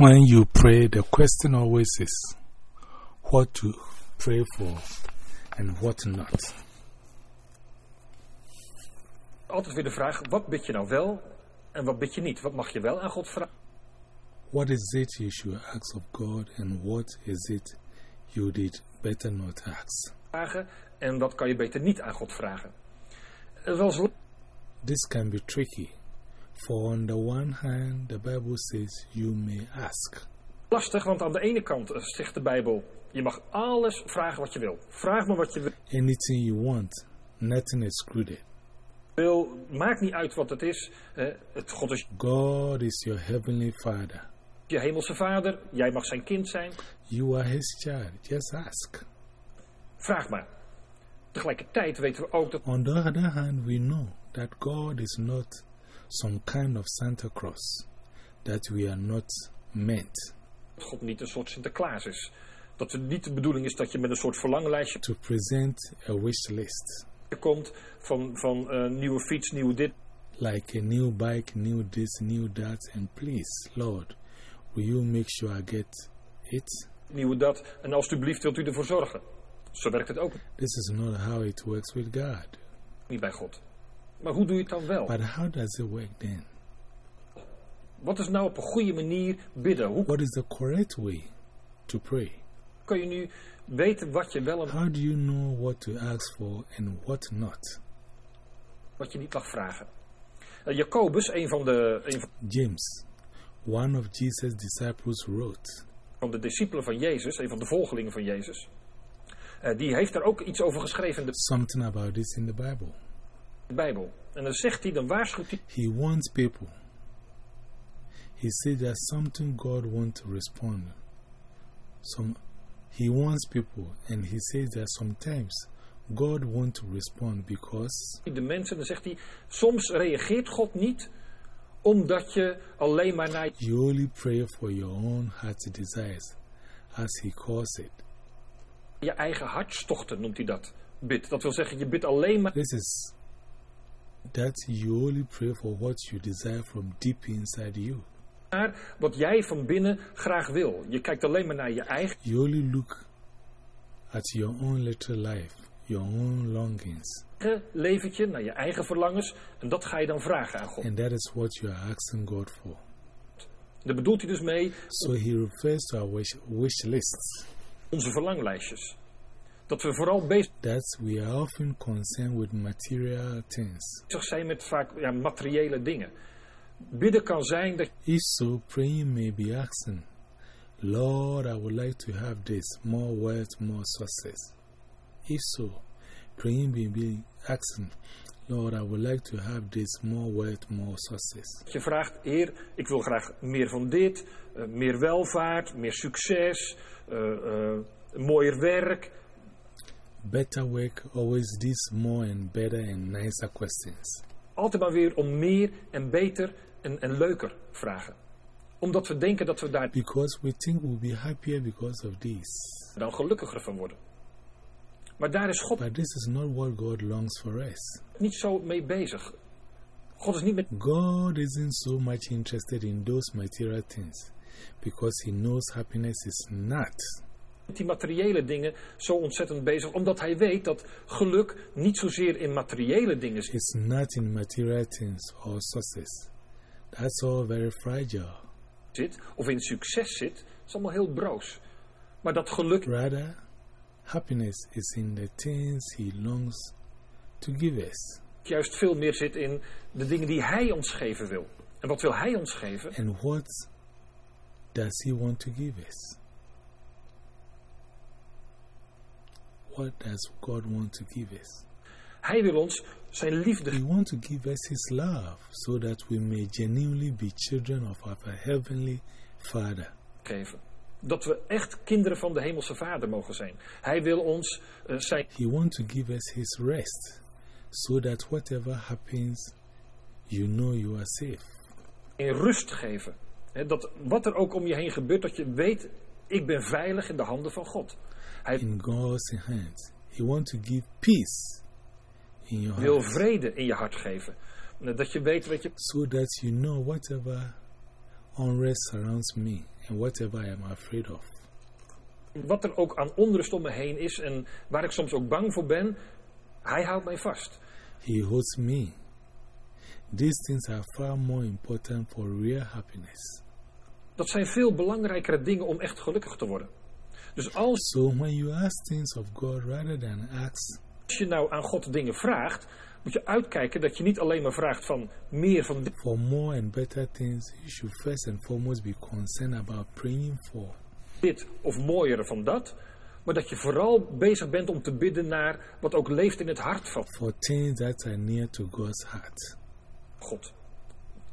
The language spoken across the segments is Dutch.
when you pray, the question always is what to pray for and what not. Altijd weer de vraag, wat bid je nou wel en wat bid je niet? Wat mag je wel aan God vragen? What is it you should ask of God and what is it you did better not ask? En wat kan je beter niet aan God vragen? Het was This can be tricky. For on the one hand, the Bible says you may ask. lastig, want aan de ene kant eh, zegt de Bijbel, je mag alles vragen wat je wil. Vraag me wat je wil. Anything you want, nothing excluded. wil. Maakt niet uit wat het is. hè. Het God is God is your heavenly Father. je hemelse vader. Jij mag zijn kind zijn. You are His child. Just ask. Vraag maar. Tegelijkertijd weten we ook dat On the other hand, we know that God is not some kind of Santa Claus, that we are not meant God niet een soort Sinterklaas is. Dat het niet de bedoeling is dat je met een soort verlanglijstje to present a wish list. komt van, van eh, nieuwe fiets, nieuw dit. like a new bike, new this, new that, and please, Lord, will you make sure I get it? nieuwe dat. En alstublieft wilt u ervoor zorgen. Zo werkt het ook This is not how it works with God. niet bij God. Maar hoe doe je het dan wel? But how does it work then? Wat is nou op een goede manier bidden? Hoe What is the correct way to pray? kan je nu weten wat je wel en How do you know what to ask for and what not? wat je niet mag vragen? Eh, Jacobus, een van, de, een James, one of Jesus' disciples, wrote, van de discipelen van Jezus, een van de volgelingen van Jezus, eh, die heeft daar ook iets over geschreven in de something about this in the Bible. Bijbel. En dan zegt hij, dan waarschuwt hij He wants people. He said there's something God wants to respond. Some, he wants people, and he says that sometimes God wants to respond because de mensen, dan zegt hij, soms reageert God niet omdat je alleen maar naar you only pray for your own heart's desires, as he calls it. je eigen hartstochten, noemt hij dat, bidt. Dat wil zeggen, je bidt alleen maar This is that you only pray for what you desire from deep inside you. naar wat jij van binnen graag wil. Je kijkt alleen maar naar je eigen You only look at your own little life, your own longings, leventje, naar je eigen verlangens. En dat ga je dan vragen aan God. and that is what you are asking God for. Daar bedoelt hij dus mee So he refers to our wish, wish lists. onze verlanglijstjes. Dat we vooral bezig That we are often concerned with material things. zijn met vaak ja, materiële dingen. Bidden kan zijn dat If so, praying may be asking, Lord, I would like to have this more wealth, more success. If so, praying may be asking, Lord, I would like to have this more wealth, more success. je vraagt, Heer, ik wil graag meer van dit, eh, meer welvaart, meer succes, eh, eh, mooier werk. Better work, always these more and better and nicer questions. Altijd maar weer om meer en beter en, en leuker vragen. Omdat we denken dat we daar Because we think we'll be happier because of this. dan gelukkiger van worden. Maar daar is God But this is not what God longs for us. niet zo mee bezig. God is niet met God isn't so much interested in those material things because He knows happiness is not. Die materiële dingen zo ontzettend bezig. Omdat hij weet dat geluk niet zozeer in materiële dingen zit. It's not in material things or success. That's all very fragile. zit, of in succes zit, is allemaal heel broos. Maar dat geluk Rather, happiness is in the things He longs to give us. juist veel meer zit in de dingen die Hij ons geven wil. En wat wil Hij ons geven? And what does He want to give us? What does God want to give us? Hij wil ons zijn liefde He wants to give us His love so that we may genuinely be children of our Heavenly Father. geven. Dat we echt kinderen van de Hemelse Vader mogen zijn. Hij wil ons eh, zijn He wants to give us His rest so that whatever happens, you know you are safe. in rust geven. Hè, dat wat er ook om je heen gebeurt, dat je weet, ik ben veilig in de handen van God. Hij In God's hands. He wants to give peace in your wil heart vrede in je hart geven. Eh, Dat je weet, weet je, so that you know whatever unrest surrounds me and whatever I am afraid of. Wat er ook aan onrust om me heen is en waar ik soms ook bang voor ben, hij houdt mij vast. He holds me. These things are far more important for real happiness. Dat zijn veel belangrijkere dingen om echt gelukkig te worden. Dus als So when you ask things of God rather than ask, je nou aan God dingen vraagt, moet je uitkijken dat je niet alleen maar vraagt van meer van for more and better things, you should first and foremost be concerned about praying for. dit of mooiere van dat, maar dat je vooral bezig bent om te bidden naar wat ook leeft in het hart van For things that are near to God's heart. God.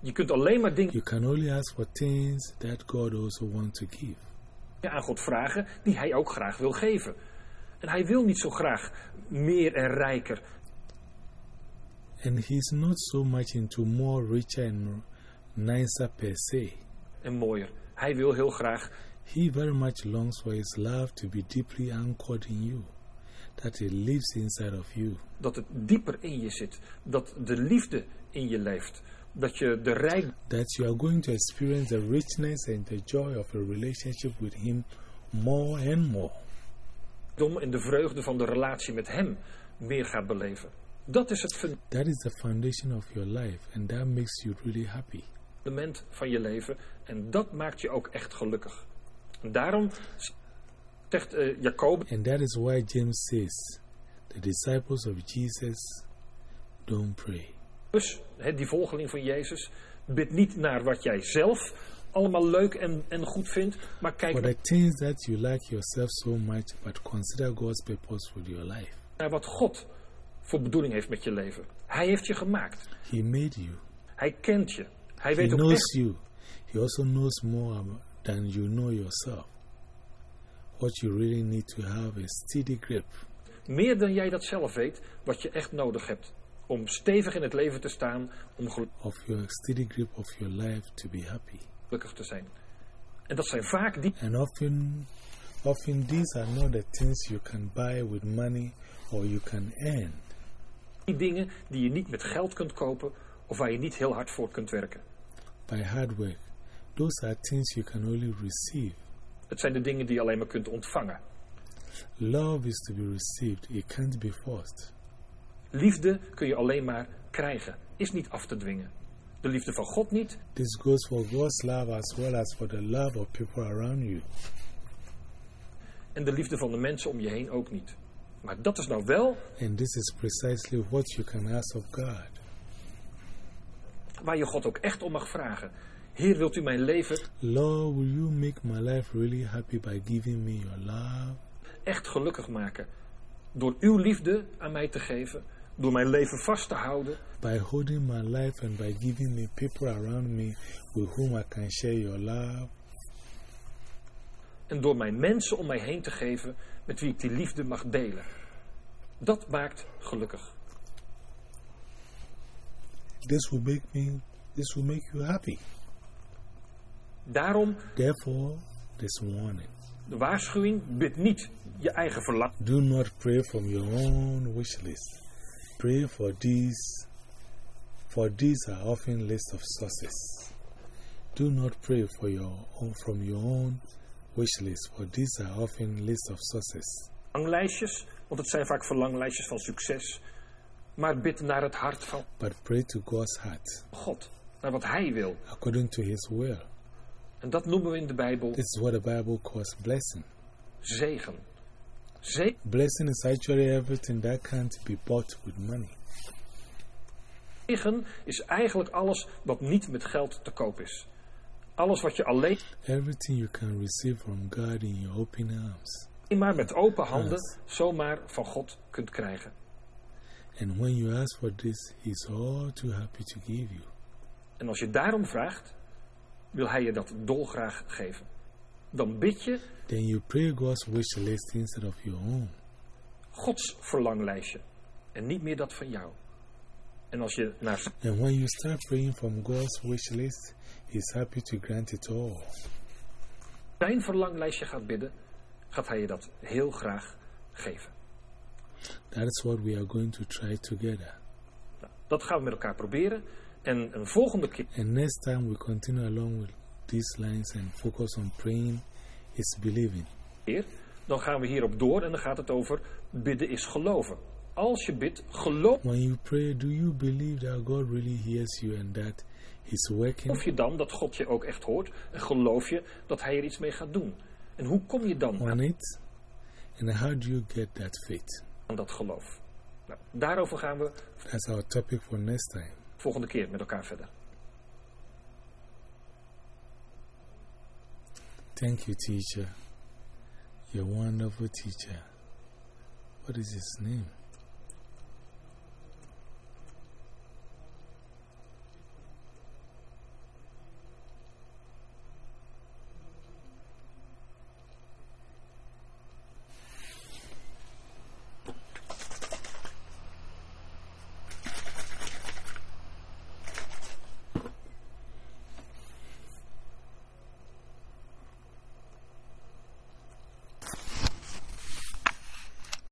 Je kunt alleen maar dingen You can only ask for things that God also wants to give. Aan God vragen die Hij ook graag wil geven. En Hij wil niet zo graag meer en rijker. And He's not so much into more richer and nicer per se. en mooier. Hij wil heel graag He very much longs for His love to be deeply anchored in you, that it lives inside of you. dat het dieper in je zit. Dat de liefde in je leeft. Dat je de rijkdom That you are going to experience the richness and the joy of a relationship with Him more and more. en de vreugde van de relatie met Hem meer gaat beleven. Dat is het That is the foundation of your life, and that makes you really happy. fundament van je leven. En dat maakt je ook echt gelukkig. En daarom zegt eh Jacobus, And that is why James says, the disciples of Jesus don't pray. Hè, die volgeling van Jezus, bid niet naar wat jij zelf allemaal leuk en, en goed vindt. Maar kijk For the things that you like yourself so much, but consider God's purpose for your life. naar wat God voor bedoeling heeft met je leven. Hij heeft je gemaakt. He made you. Hij kent je. Hij He weet ook knows echt you. He also knows more than you know yourself. What you really need to have is steady grip. meer dan jij dat zelf weet, wat je echt nodig hebt. Om stevig in het leven te staan, om of your steady grip of your life to be happy. gelukkig te zijn. En dat zijn vaak die And often, often these are not the things you can buy with money or you can earn. die dingen die je niet met geld kunt kopen of waar je niet heel hard voor kunt werken. by hard work. Those are things you can only receive. Het zijn de dingen die je alleen maar kunt ontvangen. Love is to be received, it can't be forced. Liefde kun je alleen maar krijgen, is niet af te dwingen. De liefde van God niet This goes for God's love as well as for the love of people around you. en de liefde van de mensen om je heen ook niet. Maar dat is nou wel And this is precisely what you can ask of God. waar je God ook echt om mag vragen. Heer, wilt u mijn leven Lord, will you make my life really happy by giving me your love? echt gelukkig maken? Door uw liefde aan mij te geven, door mijn leven vast te houden, By holding my life and by giving me people around me with whom I can share your love? en door mijn mensen om mij heen te geven met wie ik die liefde mag delen. Dat maakt gelukkig. This will make me, this will make you happy. Daarom Therefore, this warning. de waarschuwing, bid niet je eigen verlangen. Do not pray from your own wish Pray for these, for these are often lists of sources. Do not pray for your own, from your own wish list, for these are often lists of sources. Verlanglijstjes, want het zijn vaak verlanglijstjes van succes. Maar bid naar het hart van But pray to God's heart, God, naar wat Hij wil. according to His will. En dat noemen we in de Bijbel This is what the Bible calls blessing. zegen. Zegen Blessing is actually everything that can't be bought with money. is eigenlijk alles wat niet met geld te koop is. Alles wat je alleen Everything you can receive from God in your open arms. maar met open handen zomaar van God kunt krijgen. And when you ask for this, He's all too happy to give you. En als je daarom vraagt, wil Hij je dat dolgraag geven. Dan bid je Then you pray God's wish list instead of your own. Gods verlanglijstje en niet meer dat van jou. En als je naar And when you start praying from God's wish list, He's happy to grant it all. zijn verlanglijstje gaat bidden, gaat Hij je dat heel graag geven. That is what we are going to try together. Nou, dat gaan we met elkaar proberen. En een volgende keer And next time we continue along with these lines and focus on praying is believing. Dan gaan we hierop door en dan gaat het over bidden is geloven. Als je bidt, geloof. When you pray, do you believe that God really hears you and that He's working? Of je dan dat God je ook echt hoort en geloof je dat Hij er iets mee gaat doen? En hoe kom je dan on it? And how do you get that faith? aan dat geloof? Nou, daarover gaan we That's our topic for next time. volgende keer met elkaar verder. Thank you, teacher. You're a wonderful teacher. What is his name?